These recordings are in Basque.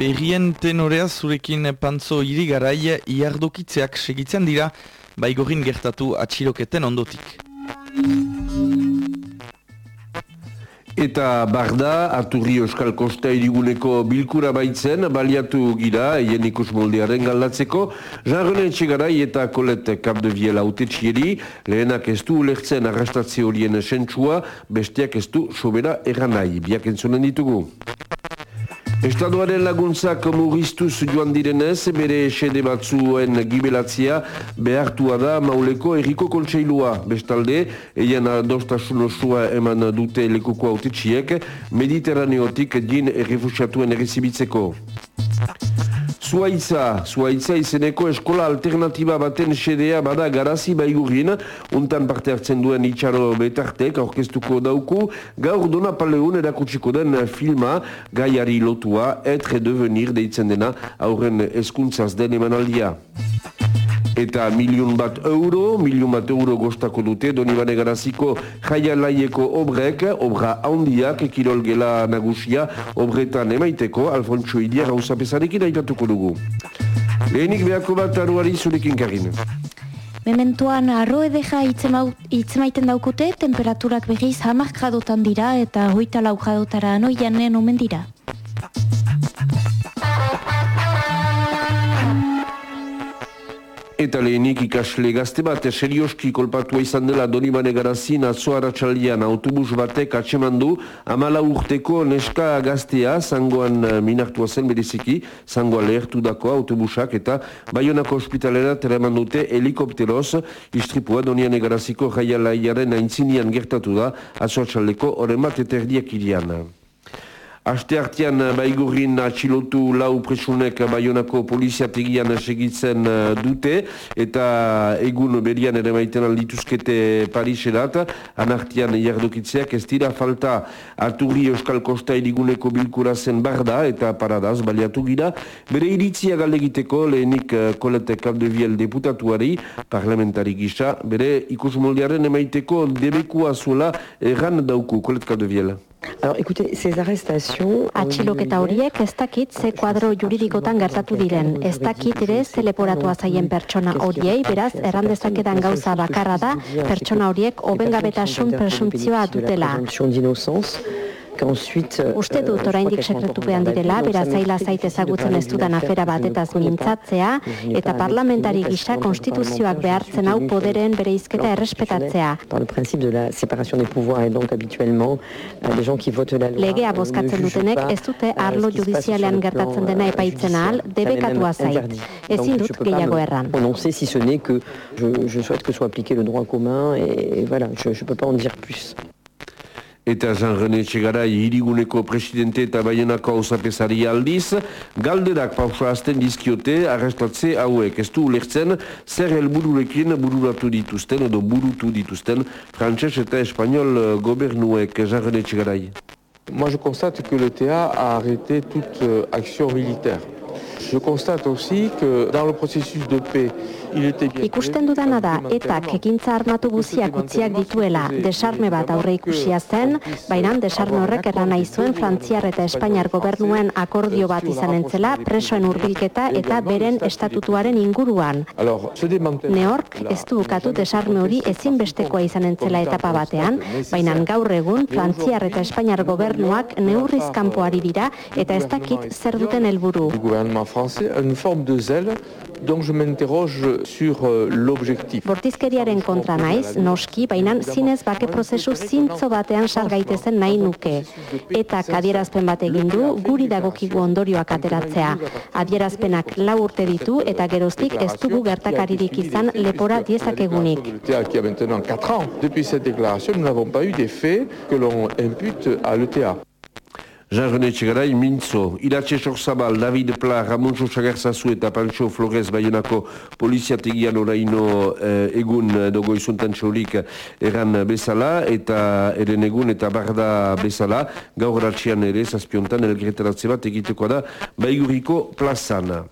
Berrien tenorea zurekin pantzo irigarai iardokitzeak segitzen dira, baigorin gertatu atxiroketen ondotik. Eta barda, aturri euskal kosta iriguneko bilkura baitzen, baliatu gira, eien ikus moldearen galdatzeko, jarrone etxegarai eta kolet kapdeviela utetxieri, lehenak ez du ulertzen arrastatze horien sentsua, besteak ez du sobera erranai, biak entzunen ditugu. Estaduaren laguntzak murriztuz joan direnez, bere esede batzuen gibelatzia behartua da mauleko erriko kontseilua. Bestalde, eian adostasun osua eman dute lekuko autetxiek, mediterraneotik din errefusiatuen errezibitzeko. Zuaitza, Zuaitza izeneko eskola alternatiba baten sedea bada garazi baigurin, untan parte hartzen duen itxaro betartek aurkeztuko dauku, gaur dona paleun erakutsiko den filma gaiari lotua, etre devenir deitzen dena aurren eskuntzaz den emanaldia eta milion bat euro, milion bat euro gostako dute, doni bane garaziko jaia laieko obrek, obra handiak, kirol gela nagusia, obretan emaiteko, Alfonso Idia gauza pesarekin aipatuko dugu. Lehenik behako bat aruari zurekin karin. Mementuan arro edeja itzemaiten daukute, temperaturak behiz hamak jadotan dira eta hoita lau jadotara anoian omen dira. Eta lehenik ikasle gazte bat, serioski kolpatua izan dela Donibane Garazin txaldian autobus batek atseman amala urteko neska gaztea zangoan eh, minartua zen bereziki, zangoa lehertu dako autobusak eta Bayonako ospitalera tereman dute helikopteroz istripua Donibane Garaziko jaialaiaren aintzinian gertatu da atzoara txaldeko horren bat eta erdiak irian. Aste hartian eh, baigurin atxilotu lau presunek baionako poliziategian segitzen eh, dute. Eta egun berian ere maiten aldituzkete Pariserat, anartian jardokitzeak ez dira falta. Aturri Euskal Kosta iriguneko bilkura zen barda eta paradaz baliatu gira, bere iritzia galegiteko lehenik eh, kolete kapdeviel deputatuari, parlamentari gisa, bere ikusmoldearen emaiteko debekua zuela erran dauku kolete kapdeviel. Alors, écoutez, ces arrestations... Atxiloketa horiek ez dakit ze kuadro juridikotan gertatu diren. Ez dakit ere ze zaien pertsona horiei, beraz, errandezaketan gauza bakarra da, pertsona horiek obengabetasun presuntzioa dutela. Euh, Uste dut oraindik sekretupean direla, bera zaila zait ezagutzen ez dudan afera batetaz mintzatzea, eta parlamentari gisa konstituzioak behartzen hau poderen bere izketa errespetatzea. Legea bozkatzen dutenek ez dute arlo judizialean gertatzen dena epaitzen ahal, debekatua zait. Ezin dut gehiago erran. On sait si ce n'est que je, je souhaite que soit appliqué le droit commun et voilà, je ne peux pas en dire plus. Eta Jean René Txegara hiriguneko presidente eta baienako hausapesari aldiz, galderak pausa azten dizkiote arrestatze hauek. Ez du ulertzen, zer helbururekin bururatu dituzten edo burutu dituzten frantses eta espanol gobernuek Jean René Txegara. Moi je constate que le TA a arrêté toute euh, action militaire. Je constate aussi que dans le processus de paix, Ikusten dudana da, etak ekintza armatu guziak utziak dituela desarme bat aurre ikusia zen, baina desarme horrek erran nahi zuen Frantziar eta Espainiar gobernuen akordio bat izan entzela presoen urbilketa eta beren estatutuaren inguruan. Neork ez du bukatu desarme hori ezinbestekoa izan entzela etapa batean, baina gaur egun Frantziar eta Espainiar gobernuak neurriz kanpoari dira eta ez dakit zer duten helburu. Donc je m'interroge sur euh, l'objectif. Bortizkeriaren kontra naiz, noski, baina zinez bake prozesu zintzo batean sargaitezen nahi nuke. Eta adierazpen bat egin du, guri dagokigu ondorioak ateratzea. Adierazpenak lau urte ditu eta geroztik ez dugu gertakaririk izan lepora diezakegunik. Depuis cette déclaration, nous n'avons pas eu des faits que l'on impute à l'ETA. Jean-René Txegarai, Mintzo, Iratxe Sorzabal, David Pla, Ramon Sosagerzazu eta Pancho Flores Bayonako poliziategian oraino eh, egun dogo izuntan txorik eran bezala eta eren egun eta barda bezala gaur ratxian ere zazpiontan elgreteratze bat egiteko da baiguriko plazana.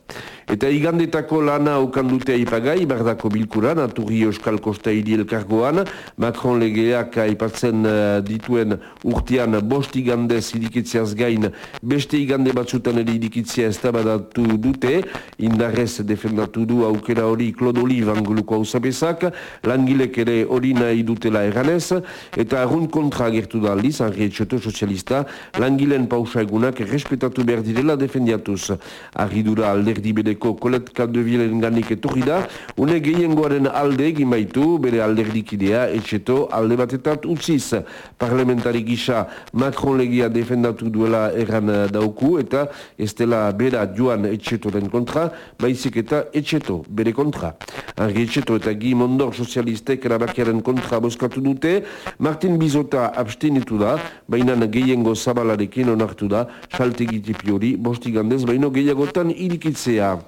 Eta igandetako lana okandute aipagai, bardako bilkura, naturri Euskal Kosta hiri elkargoan, Macron legeak aipatzen uh, dituen urtean bost igandez idikitzeaz gain, beste igande batzutan ere idikitzea ez tabadatu dute, indarrez defendatu du aukera hori klodoli vanguluko hau zapezak, langilek ere hori nahi dutela eganez, eta arrun kontra agertu da aldiz, argi sozialista, langilen pausa egunak respetatu behar direla defendiatuz. Arridura alderdi bedeko kolet kaldebilen ganik etorri da, une gehiengoaren alde egin baitu, bere alderdikidea, etxeto alde batetat utziz. Parlamentari gisa Macron legia defendatu duela erran dauku, eta ez dela bera joan etxetoren kontra, baizik eta etxeto, bere kontra. Argi etxeto eta gi mondor sozialistek erabakiaren kontra boskatu dute, Martin Bizota abstenitu da, baina gehiengo zabalarekin onartu da, salte hori, bostigandez, baino gehiagotan irikitzea.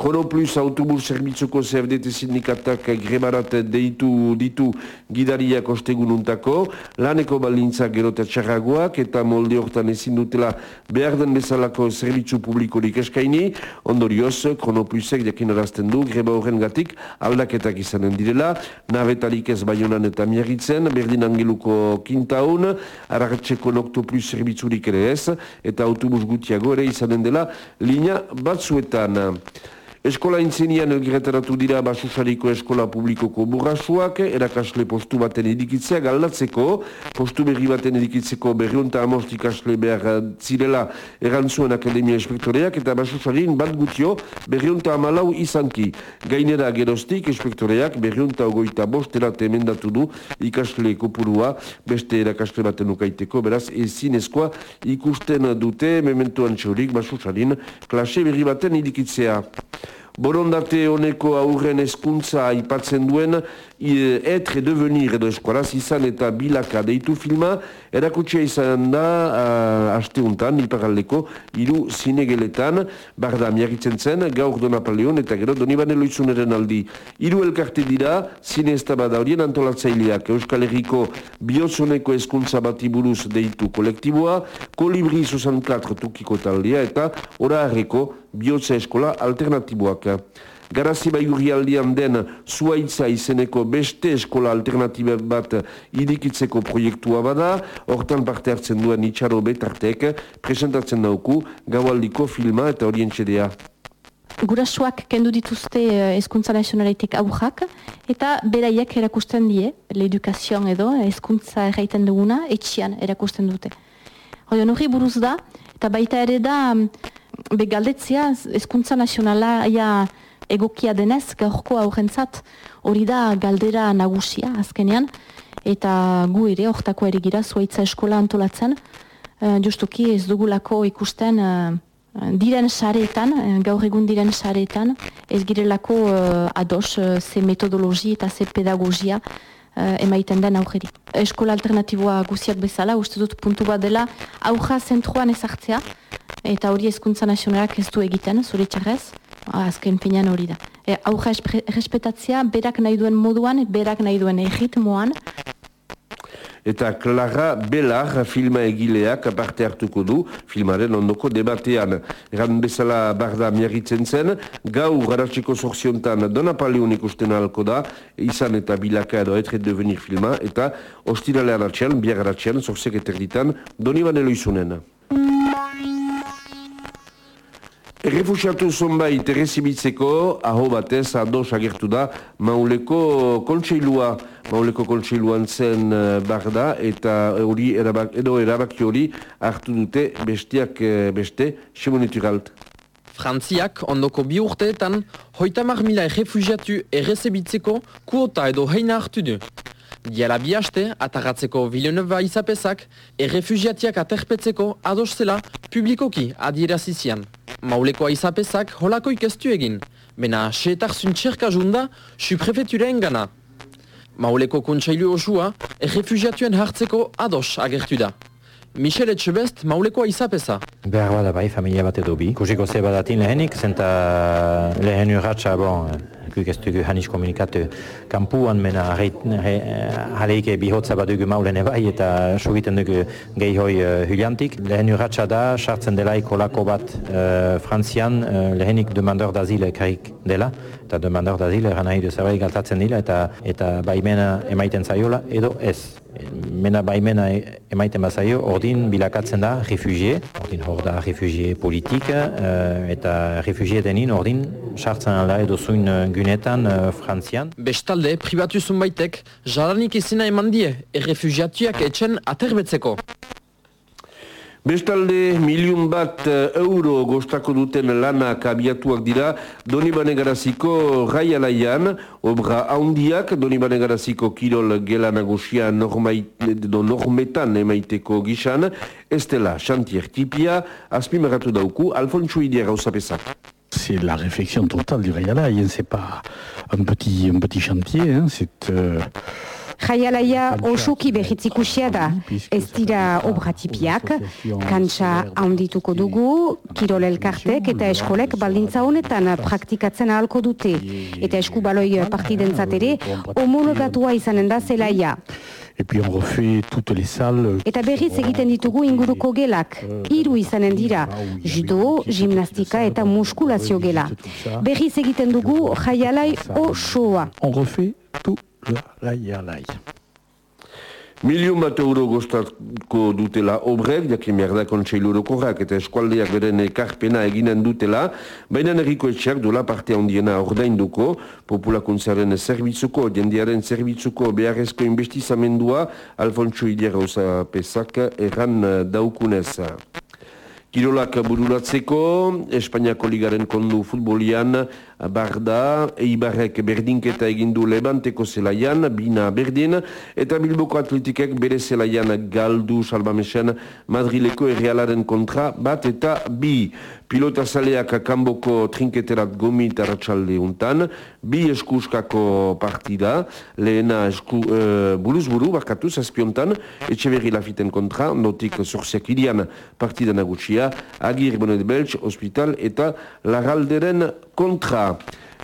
Chrono Plus autobus zerbitzuko CFDT sindikatak grebarat deitu ditu gidariak ostegununtako, laneko balintza gerota txarragoak eta molde hortan ezin dutela behar den bezalako zerbitzu publikorik eskaini, ondorioz Chrono Plusek jakin horazten du greba horren gatik aldaketak izanen direla, nabetarik ez baionan eta miarritzen, berdin angeluko kintaun, arartxeko nokto plus zerbitzurik ere ez, eta autobus gutiago ere izanen dela. Linea batzuetan. Eskola intzenian elgiretaratu dira basusariko eskola publikoko burrasuak, erakasle postu baten edikitzea galdatzeko, postu berri baten edikitzeko berriunta amost ikasle behar zirela erantzuen akademia espektoreak, eta basusarin bat gutio berriunta amalau izanki. Gainera gerostik espektoreak berriunta ogoita bost erate emendatu du ikasle kopurua beste erakasle baten ukaiteko, beraz ezin eskoa ikusten dute mementuan txorik basusarin klase berri baten edikitzea. Borondate honeko aurren eskuntza aipatzen duen etre devenir edo eskolaz izan eta bilaka deitu filma erakutsia izan da uh, asteuntan, iparaldeko, iru zinegeletan, barda miagitzen zen, gaur dona paleon eta gero donibane loizuneren aldi. Iru elkarte dira, zine ez horien antolatzaileak Euskal Herriko bihotzoneko eskuntza bati buruz deitu kolektiboa, kolibri 64 tukiko taldea eta ora harreko bihotza eskola alternatiboak. Garazi baigurri aldian den zuaitza izeneko beste eskola alternatiba bat idikitzeko proiektua bada, hortan parte hartzen duen itxaro betartek, presentatzen dauku gaualdiko filma eta orientxedea. Gurasuak kendu dituzte eh, nazionaletik aurrak, eta beraiek erakusten die, l'edukazion edo, eskuntza erraiten duguna, etxian erakusten dute. Hoi horri buruz da, eta baita ere da, begaldetzia, eskuntza nazionala, ja, egokia denez, gaurko aurrentzat hori da galdera nagusia azkenean, eta gu ere, hortako ere gira, zuaitza eskola antolatzen, uh, justuki ez dugulako ikusten uh, diren sareetan, gaur egun diren sareetan, ez girelako uh, ados uh, ze metodologi eta ze pedagogia uh, emaiten den aurreri. Eskola alternatiboa guziak bezala, uste dut puntu bat dela, aurra zentroan ezartzea, eta hori ezkuntza nazionalak ez du egiten, zure txarrez, azken pinean hori da. E, Auja respetatzea, berak nahi duen moduan, berak nahi duen egitmoan. Eta Clara Belar filma egileak parte hartuko du filmaren ondoko debatean. Eran bezala barda miarritzen zen, gau garatzeko sorziontan Dona Paleon ikusten alko da, izan eta bilaka edo etre devenir filma, eta ostiralean atxean, biar atxean, zorzek eterditan, doni banelo izunen. Errefusiatu zonbait errezibitzeko, aho batez, ados agertu da, mauleko kontseilua, mauleko kontseiluan zen uh, barda, eta hori erabak, edo erabaki hori hartu dute bestiak uh, beste, semoneturalt. Frantziak ondoko bi urteetan, hoitamar mila errefusiatu errezibitzeko kuota edo heina hartu du. Diala bi haste, ataratzeko Villeneuve izapezak, errefusiatiak aterpetzeko ados zela publikoki adierazizian. Maulekoa izapezak holako ikestu egin, bena seetar zuntxerka junda su prefeturen gana. Mauleko kontsailu osua, errefugiatuen hartzeko ados agertu da. Michel Etxebest, maulekoa izapeza. Behar bada bai, familia bat edo bi. Kusiko ze badatin lehenik, zenta lehen urratxa, bon, Kuk ez dugu hanis komunikatu kampuan, mena haleike bihotza bat dugu maulen ebai eta sugiten dugu gehi hoi uh, huliantik. Lehen urratxa da, sartzen delaik olako bat uh, frantzian uh, lehenik demandeur d'azile karik dela eta demandeur d'azile eran nahi du zerbait galtatzen dila eta eta baimena emaiten zaiola edo ez. Mena baimena emaiten bazaio, ordin bilakatzen da refugie, ordin hor da refugie politik, uh, eta refugie denin ordin sartzen ala edo zuin uh, gunetan uh, frantzian. Bestalde, privatu zunbaitek, jaranik izina eman die, errefugiatuak etxen aterbetzeko. Bestalde, miliun bat eh, euro gostako duten lanak abiatuak dira Donibane Garaziko raialaian, obra haundiak Donibane Garaziko kirol gela nagosia normetan emaiteko gisan, ez dela xantier tipia, azpimaratu dauku, Alfonso Idia gauzapesak. C'est la réflexion totale du raialai, c'est pas un petit, un petit chantier, c'est... Euh... Jaialaia osoki behitzikusia da, ez dira obratipiak, kantsa handituko dugu, kirol elkartek eta eskolek baldintza honetan praktikatzen ahalko dute, eta eskubaloi partidentzat ere, homologatua izanen da zelaia. Et puis on refait toutes les salles. Eta berriz egiten ditugu inguruko gelak, hiru izanen dira, judo, gimnastika eta muskulazio gela. Berriz egiten dugu jaialai osoa. On refait tout lai, lai. Milion bat euro gostako dutela obrek, jakin behar da kontseilu eta eskualdeak beren ekarpena eginen dutela, baina erriko etxeak dola parte handiena ordainduko, populakuntzaren zerbitzuko, jendiaren zerbitzuko beharrezko investizamendua, Alfonso Idiarroza pesak erran daukunez. Kirolak bururatzeko, Espainiako ligaren kondu futbolian, Barda, Eibarrek berdinketa egindu Levanteko zelaian, Bina berdin, eta Bilboko atletikek bere zelaian galdu salbamesen Madrileko errealaren kontra bat eta bi. Pilota zaleak kanboko trinketerat gomit arratsalde untan, bi eskuskako partida, lehena esku, uh, buruz buru, barkatu, zazpiontan, etxe berri lafiten kontra, notik zorziak irian partida nagusia, agir bonet beltz, hospital eta laralderen kontra.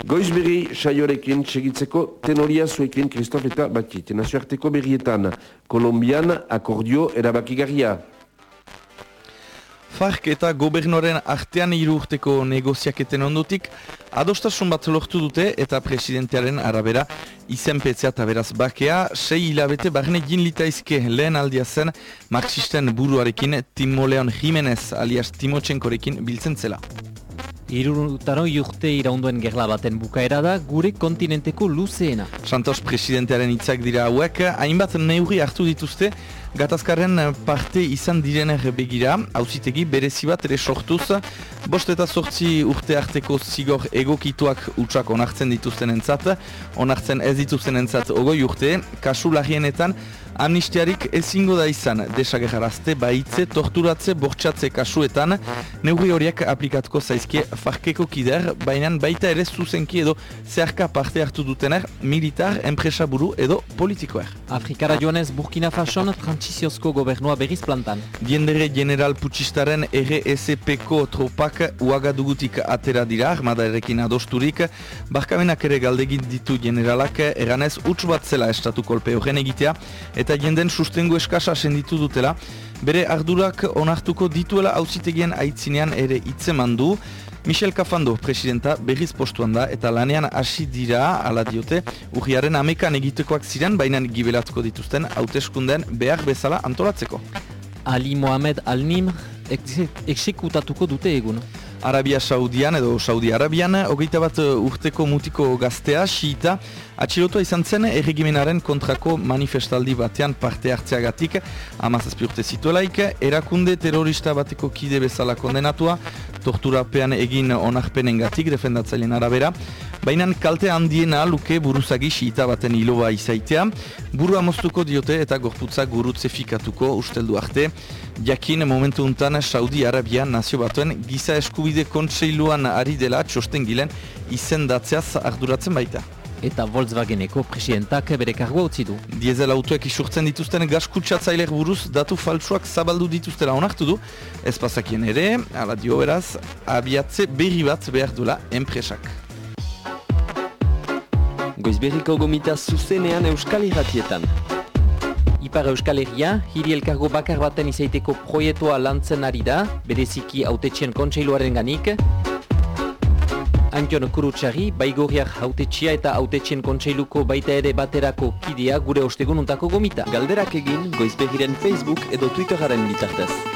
Goizberri saiorekin segitzeko tenoria zuekin Kristof eta Batit. Nazioarteko berrietan, Kolombian akordio erabakigarria. FARC eta gobernoren artean irurteko negoziaketen ondotik, adostasun bat lortu dute eta presidentearen arabera izenpetzea eta beraz bakea, sei hilabete barne gin litaizke lehen aldia zen marxisten buruarekin Timo Leon Jimenez alias Timotxenkorekin biltzen zela. Irurutaro urte iraunduen gerla baten bukaera da gure kontinenteko luzeena. Santos presidentearen hitzak dira hauek, hainbat neuri hartu dituzte, gatazkaren parte izan direner begira, hauzitegi berezi bat ere sortuz, bost eta sortzi urte arteko zigor egokituak utxak onartzen dituzten entzat, onartzen ez dituzten entzat ogoi urte, kasu lahienetan, Amnistiarik ezingo da izan. Desagerrarazte, baitze, torturatze, bortxatze kasuetan, neugri horiek aplikatuko zaizkie farkeko kider, baina baita ere zuzenki edo zeharka parte hartu dutener, militar, enpresa buru edo politikoer. Afrikara joanez Burkina Fason transiziozko gobernua berriz plantan. Diendere general putxistaren RSPko tropak uagadugutik atera dira, armada erekin adosturik, barkamenak ere galdegin ditu generalak, eranez utx bat zela estatu kolpe horren egitea, eta jenden sustengo eskasa senditu dutela, bere ardurak onartuko dituela auzitegien aitzinean ere itzeman du, Michel Cafando, presidenta, berriz postuan da eta lanean hasi dira, ala diote, urriaren amekan egitekoak ziren, baina gibelatuko dituzten hauteskunden behar bezala antolatzeko. Ali Mohamed Al-Nimr eksekutatuko dute egun. Arabia Saudian edo Saudi Arabian, hogeita bat uh, urteko mutiko gaztea, xiita, atxilotua izan zen erregimenaren kontrako manifestaldi batean parte hartzeagatik, amazazpi urte zituelaik, erakunde terrorista bateko kide bezala kondenatua, torturapean egin onarpenen gatik, defendatzailen arabera, baina kalte handiena luke buruzagi xiita baten iloa izaitea, buru amoztuko diote eta gorputza gurutze fikatuko usteldu arte, jakin momentu untan Saudi Arabia nazio batuen giza eskubide kontseiluan ari dela txosten gilen izendatzeaz arduratzen baita. Eta Volkswageneko presidentak bere kargoa utzi du. Diesel autoek isurtzen dituzten gaskutsatzailek buruz datu faltsuak zabaldu dituztela onartu du. Ez pasakien ere, ala dio beraz, abiatze berri bat behar dula enpresak. Goizberriko gomita zuzenean euskal irratietan. Ipar Euskal Herria, hiri elkargo bakar baten izaiteko proietua lantzen ari da, bereziki autetxien kontseiluaren ganik. Antion Kurutxarri, baigorriak autetxia eta autetxien kontseiluko baita ere baterako kidea gure ostegununtako gomita. Galderak egin goizbegiren Facebook edo Twitteraren bitartez.